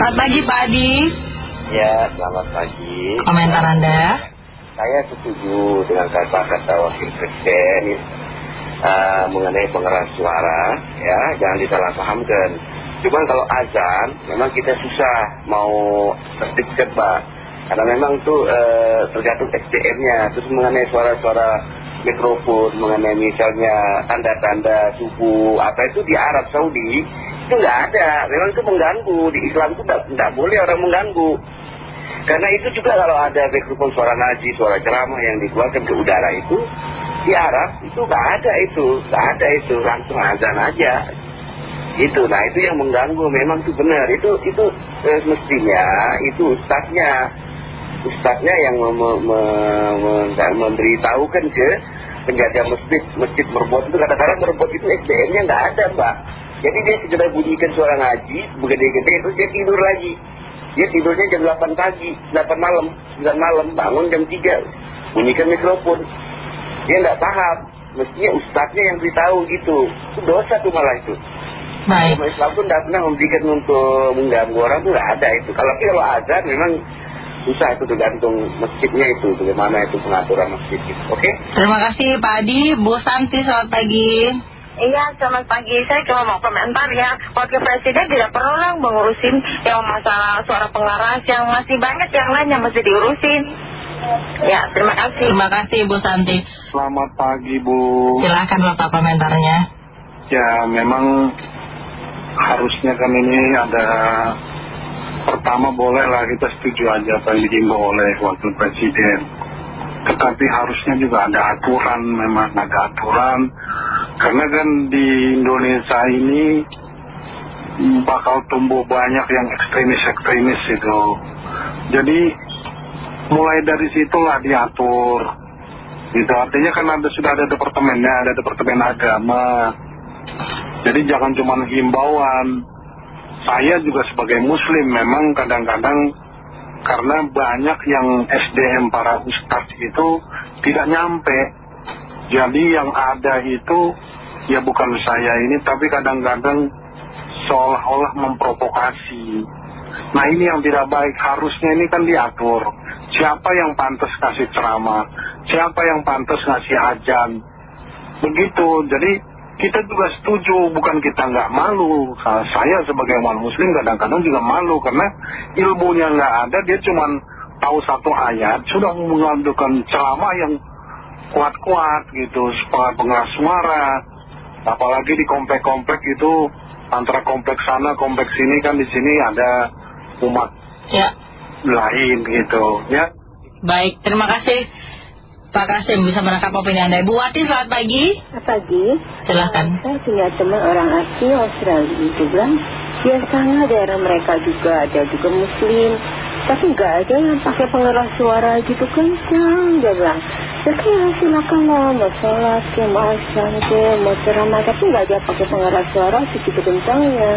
Selamat pagi Pak Adi. Ya, selamat pagi. Komentar Anda? Saya setuju dengan kata-kata Wakil Presiden uh, mengenai pengeras suara, ya, jangan disalahpahamkan. Cuman kalau azan, memang kita susah mau tertibkan Pak. Karena memang itu uh, tergantung SDM-nya. Terus mengenai suara-suara mikrofon, mengenai misalnya tanda-tanda subuh, apa itu di Arab Saudi, itu nggak ada. Memang itu mengganggu. Di Islam itu nggak boleh orang mengganggu. Karena itu juga kalau ada mikrofon suara ngaji, suara ceramah yang dikeluarkan ke udara itu, di Arab itu nggak ada itu, nggak ada itu, langsung azan aja. Itu, nah itu yang mengganggu, memang itu benar. Itu, itu eh, mestinya, itu ustaznya, ustaznya yang memberitahukan ke penjaga masjid, masjid merbot itu kadang-kadang merbot itu SDM-nya nggak ada mbak. Jadi dia segera bunyikan suara ngaji, begede-gede itu dia tidur lagi. Dia tidurnya jam 8 pagi, 8 malam, 9 malam, bangun jam 3, bunyikan mikrofon. Dia nggak paham, mestinya ustadznya yang beritahu gitu. Itu dosa tuh malah itu. Baik. Islam pun tidak pernah memberikan untuk mengganggu orang tuh nggak ada itu. Kalau kalau azan memang susah itu tergantung masjidnya itu bagaimana itu pengaturan masjid itu. Oke? Terima kasih Pak Adi. Bu Santi selamat pagi. Iya, selamat pagi. Saya cuma mau komentar ya. Wakil Presiden tidak perlu lah mengurusin yang masalah suara pengaras yang masih banyak yang lain yang mesti diurusin. Ya, terima kasih. Terima kasih Bu Santi. Selamat pagi Bu. Silahkan Bapak komentarnya. Ya, memang harusnya kan ini ada pertama bolehlah kita setuju aja apa yang dihimbau oleh Wakil Presiden. Tetapi harusnya juga ada aturan, memang ada aturan. Karena kan di Indonesia ini bakal tumbuh banyak yang ekstremis-ekstremis itu. Jadi mulai dari situlah diatur. Itu artinya kan ada, sudah ada departemennya, ada departemen agama. Jadi jangan cuma himbauan. Saya juga sebagai muslim memang kadang-kadang karena banyak yang SDM para ustadz itu tidak nyampe. Jadi yang ada itu ya bukan saya ini tapi kadang-kadang seolah-olah memprovokasi. Nah ini yang tidak baik harusnya ini kan diatur. Siapa yang pantas kasih ceramah, siapa yang pantas ngasih ajan. Begitu, jadi kita juga setuju, bukan kita nggak malu. Saya sebagai umat muslim kadang-kadang juga malu karena ilmunya nggak ada, dia cuma tahu satu ayat, sudah mengadukan ceramah yang kuat-kuat gitu, pengeras suara. Apalagi di komplek-komplek itu antara kompleks sana, kompleks sini kan di sini ada umat Ya. lain gitu, ya. Baik, terima kasih Pak Kasim bisa menangkap opini Anda. Bu Wati selamat pagi. Selamat pagi. Silahkan. Saya punya teman orang asing Australia itu bilang biasanya daerah mereka juga ada juga muslim tapi nggak ada yang pakai pengeras suara gitu kencang dia bilang ya kan silakan lah mau sholat ke mau azan ke mau ceramah tapi nggak ada pakai pengeras suara segitu kencangnya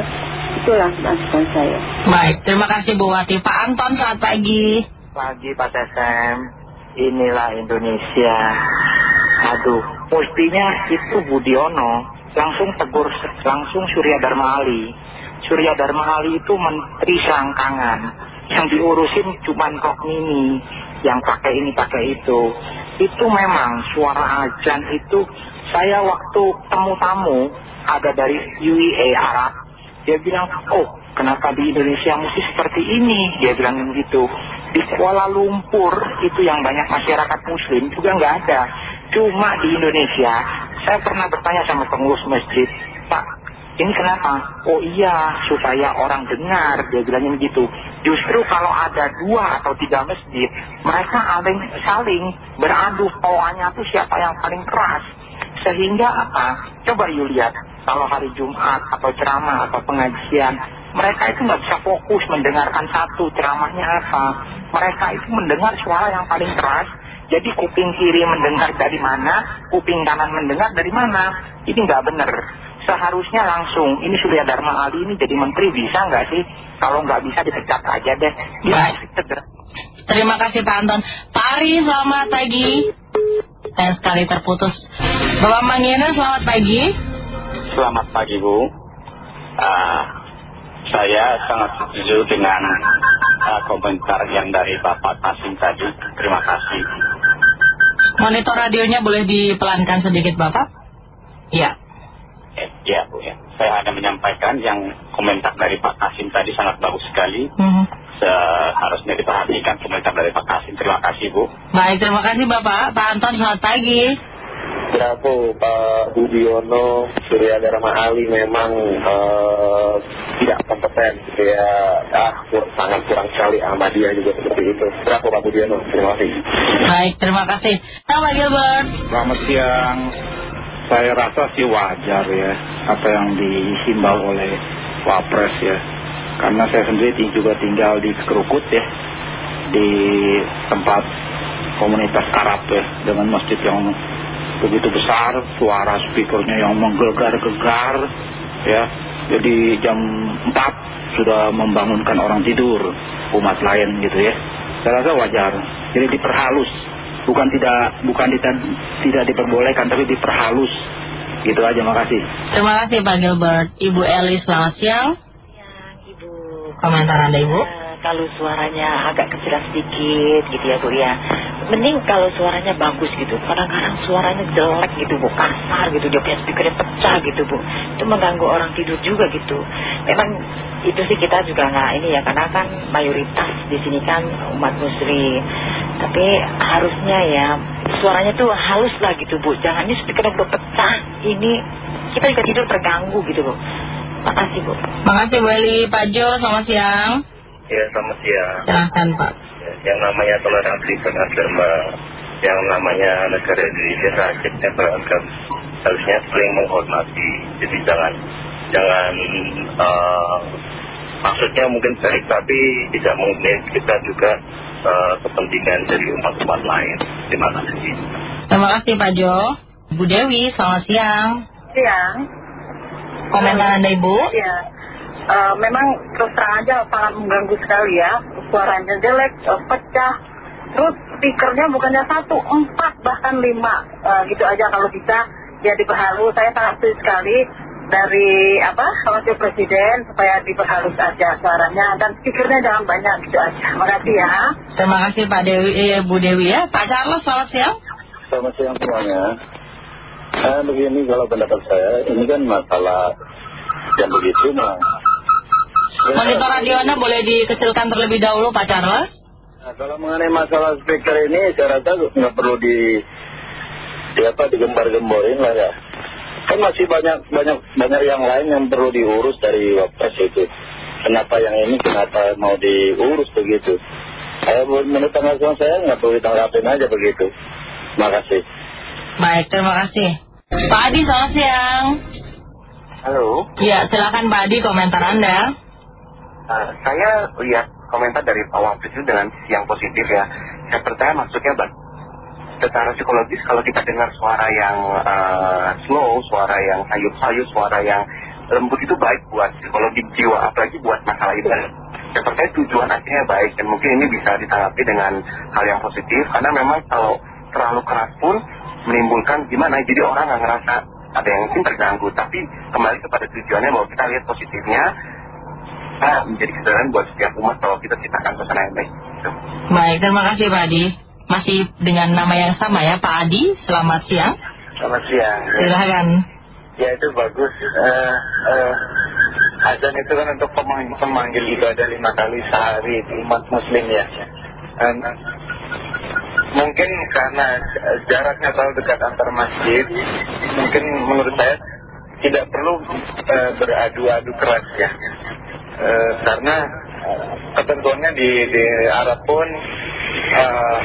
itulah masukan saya Baik, terima kasih Bu Wati. Pak Anton selamat pagi. Pagi Pak Tesem, inilah Indonesia. Aduh, mestinya itu Budiono langsung tegur langsung Surya Dharma Ali. Surya Dharma Ali itu menteri selangkangan. Yang diurusin cuma kok mini, yang pakai ini pakai itu. Itu memang suara ajan itu saya waktu temu-tamu ada dari UEA Arab, dia bilang, oh kenapa di Indonesia mesti seperti ini? Dia bilang gitu. Di Kuala Lumpur itu yang banyak masyarakat muslim juga nggak ada. Cuma di Indonesia, saya pernah bertanya sama pengurus masjid, Pak, ini kenapa? Oh iya, supaya orang dengar, dia bilangnya begitu. Justru kalau ada dua atau tiga masjid, mereka saling, saling beradu pawanya tuh siapa yang paling keras. Sehingga apa? Coba you lihat, kalau hari Jumat atau ceramah atau pengajian, mereka itu nggak bisa fokus mendengarkan satu ceramahnya apa. Mereka itu mendengar suara yang paling keras. Jadi kuping kiri mendengar dari mana, kuping kanan mendengar dari mana. Ini nggak benar. Seharusnya langsung, ini Surya Dharma Ali ini jadi menteri bisa nggak sih? Kalau nggak bisa dipecat aja deh. Ya, segera. Terima kasih Pak Anton. Pak Ari selamat pagi. Sayang sekali terputus. Bapak Manggena selamat pagi. Selamat pagi Bu. Ah, saya sangat setuju dengan uh, komentar yang dari Bapak Kasim tadi. Terima kasih. Monitor radionya boleh dipelankan sedikit Bapak? Iya. Saya hanya menyampaikan yang komentar dari Pak Kasim tadi sangat bagus sekali. Mhm. Seharusnya diperhatikan komentar dari Pak Kasim. Terima kasih Bu. Baik, terima kasih Bapak. Pak Anton, selamat pagi. Ya Bu, Pak Budiono, Surya Dharma Ali memang eh, tidak kompeten gitu ya. Ah, sangat kurang sekali Ahmadiyah juga seperti itu. Berapa Pak Budiono? Terima kasih. Baik, terima kasih. Pak Gilbert. Selamat siang. Saya rasa sih wajar ya apa yang dihimbau oleh Wapres ya. Karena saya sendiri juga tinggal di Kerukut ya. Di tempat komunitas Arab ya. Dengan masjid yang begitu besar. Suara speakernya yang menggegar-gegar ya. Jadi jam 4 sudah membangunkan orang tidur. Umat lain gitu ya. Saya rasa wajar. Jadi diperhalus bukan tidak bukan tidak tidak diperbolehkan tapi diperhalus gitu aja makasih Terima kasih Pak Gilbert. Ibu Eli, selamat siang. Yang Ibu Komentar Anda Ibu? eh, kalau suaranya agak kecil sedikit gitu ya Bu ya Mending kalau suaranya bagus gitu. Kadang-kadang suaranya jelek gitu Bu. Kasar gitu. Punya speakernya pecah gitu Bu. Itu mengganggu orang tidur juga gitu. Memang itu sih kita juga nggak ini ya. Karena kan mayoritas di sini kan umat muslim. Tapi harusnya ya Suaranya tuh halus lah gitu Bu. Jangan ini speakernya udah pecah. Ini kita juga tidur terganggu gitu Bu. Makasih Bu. Makasih Bu Eli. Pak Jo, selamat siang. Ya, selamat siang. Silahkan Pak. Yang namanya toleransi beragama, yang namanya negara Indonesia rakyatnya beragam, harusnya saling menghormati. Jadi jangan, jangan, eh, maksudnya mungkin baik, tapi tidak mungkin kita juga eh, kepentingan dari umat-umat lain. Terima kasih. Terima kasih Pak Jo. Bu Dewi, selamat siang. Siang. Komentar Anda Ibu? Ya, Eh, memang terus terang aja sangat mengganggu sekali ya. Suaranya jelek, eh, pecah. Terus speakernya bukannya satu, empat bahkan lima. Eh, gitu aja kalau bisa ya diperhalus. Saya sangat setuju sekali dari apa wakil presiden supaya diperhalus aja suaranya dan speakernya jangan banyak gitu aja. Makasih ya. Terima kasih Pak Dewi, eh, Bu Dewi ya. Pak Charles, selamat siang. Selamat siang semuanya. Nah, begini kalau pendapat saya, ini kan masalah yang begitu mah. Monitor radio Anda boleh dikecilkan terlebih dahulu Pak Charles? Nah, kalau mengenai masalah speaker ini, saya rasa nggak perlu di, di apa digembar-gemborin lah ya. Kan masih banyak banyak banyak yang lain yang perlu diurus dari wapres itu. Kenapa yang ini, kenapa mau diurus begitu? Saya menurut tanggapan saya nggak perlu ditanggapin aja begitu. Terima kasih. Baik, terima kasih. Pak Adi, selamat siang. Halo. Ya, silakan Pak Adi komentar Anda. Uh, saya lihat komentar dari Pak Wapres itu dengan sisi yang positif ya. Saya percaya maksudnya bang, secara psikologis kalau kita dengar suara yang uh, slow, suara yang sayup-sayup, suara yang lembut itu baik buat psikologi jiwa, apalagi buat masalah ibadah. Saya percaya tujuan akhirnya baik dan mungkin ini bisa ditanggapi dengan hal yang positif karena memang kalau terlalu keras pun menimbulkan gimana, jadi orang nggak ngerasa ada yang mungkin terganggu. Tapi kembali kepada tujuannya bahwa kita lihat positifnya, kita menjadi kesadaran buat setiap umat bahwa kita ciptakan pesan yang baik. Gitu. Baik, terima kasih Pak Adi. Masih dengan nama yang sama ya Pak Adi, selamat siang. Selamat siang. Silakan. Ya itu bagus. Eh, eh, azan itu kan untuk pemanggil, pemanggil ibadah lima kali sehari di umat muslim ya. Dan, eh, mungkin karena jaraknya terlalu dekat antar masjid, mungkin menurut saya tidak perlu beradu-adu keras ya. Eh, karena eh, ketentuannya di, di Arab pun eh,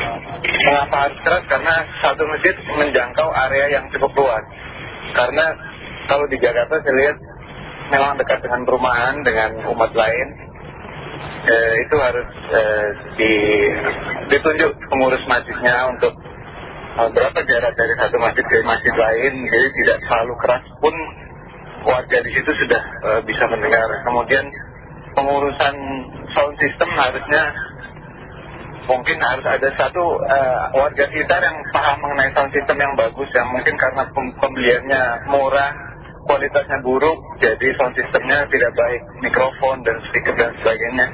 mengapa harus keras? Karena satu masjid menjangkau area yang cukup luas. Karena kalau di Jakarta saya lihat memang dekat dengan perumahan dengan umat lain. Itu harus di, ditunjuk pengurus masjidnya untuk berapa jarak dari satu masjid ke masjid lain. Jadi tidak terlalu keras pun warga di situ sudah eh, bisa mendengar. Kemudian pengurusan sound system harusnya mungkin harus ada satu eh, warga sekitar yang paham mengenai sound system yang bagus yang mungkin karena pem- pembeliannya murah kualitasnya buruk, jadi sound systemnya tidak baik, mikrofon dan speaker dan sebagainya.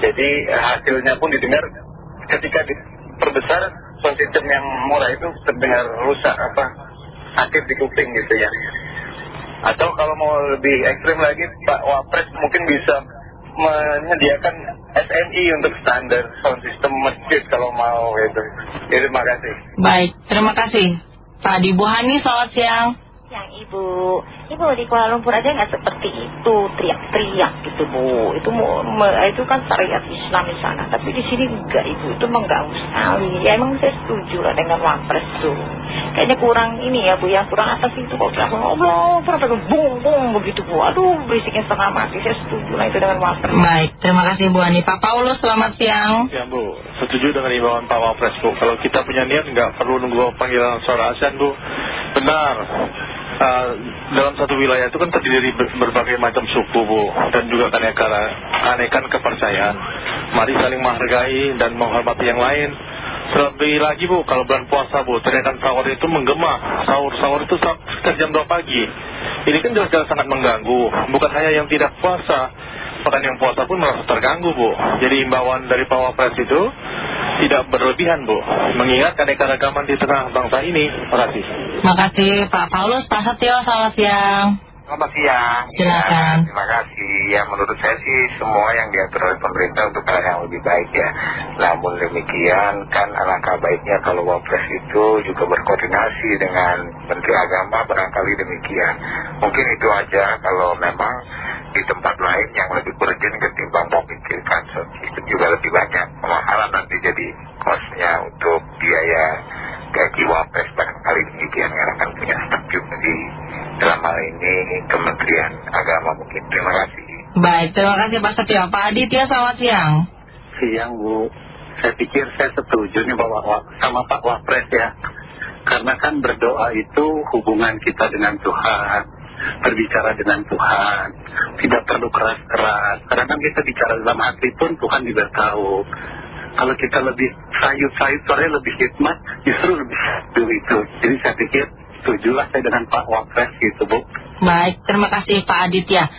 Jadi hasilnya pun didengar ketika diperbesar sound system yang murah itu terdengar rusak apa sakit di kuping gitu ya. Atau kalau mau lebih ekstrim lagi Pak Wapres mungkin bisa menyediakan SNI untuk standar sound system masjid kalau mau gitu. Ya, terima kasih. Baik, terima kasih. Pak Dibuhani, selamat siang. Yang Ibu, Ibu di Kuala Lumpur aja nggak seperti itu, teriak-teriak gitu Bu. Itu mau, itu kan syariat Islam di sana, tapi di sini enggak Ibu, itu mengganggu sekali. Ya emang saya setuju lah dengan wapres tuh. Kayaknya kurang ini ya Bu, ya kurang atas itu kok teriak ngobrol, pernah bung bung begitu Bu. Aduh berisiknya setengah mati, saya setuju lah itu dengan wapres. Baik, terima kasih Bu Ani. Pak Paulus, selamat siang. Ya Bu, setuju dengan imbauan Pak Wapres Bu. Kalau kita punya niat nggak perlu nunggu panggilan suara ASEAN Bu. Benar. Uh, dalam satu wilayah itu kan terdiri ber berbagai macam suku Bu dan juga keanekan kepercayaan mari saling menghargai dan menghormati yang lain Terlebih lagi Bu, kalau bulan puasa Bu, teriakan sahur itu menggema. Sahur-sahur itu sekitar jam 2 pagi. Ini kan jelas-jelas sangat mengganggu. Bukan hanya yang tidak puasa, bahkan yang puasa pun merasa terganggu Bu. Jadi imbauan dari Pak Wapres itu tidak berlebihan Bu. Mengingat keanekaragaman di tengah bangsa ini. Terima kasih. Terima kasih Pak Paulus, Pak Setio, selamat siang. Selamat siang. Silakan. Ya, terima kasih. Ya menurut saya sih semua yang diatur oleh pemerintah untuk hal yang lebih baik ya. Namun demikian kan alangkah baiknya kalau Wapres itu juga berkoordinasi dengan Menteri Agama barangkali demikian. Mungkin itu aja kalau memang di tempat lain yang lebih urgent ketimbang memikirkan itu juga lebih banyak kemahalan nanti jadi kosnya untuk biaya gaji Wapres barangkali demikian karena kan punya juga di dalam hal ini Kementerian Agama mungkin. Terima kasih. Baik, terima kasih Pak Setio. Pak Aditya, selamat siang. Siang Bu, saya pikir saya setuju nih bahwa sama Pak Wapres ya. Karena kan berdoa itu hubungan kita dengan Tuhan, berbicara dengan Tuhan, tidak perlu keras-keras. Karena kan kita bicara dalam hati pun Tuhan juga tahu. Kalau kita lebih sayut-sayut, suaranya lebih hikmat, justru lebih satu itu. Jadi saya pikir setujulah saya dengan Pak Wapres gitu Bu. Baik, terima kasih Pak Aditya.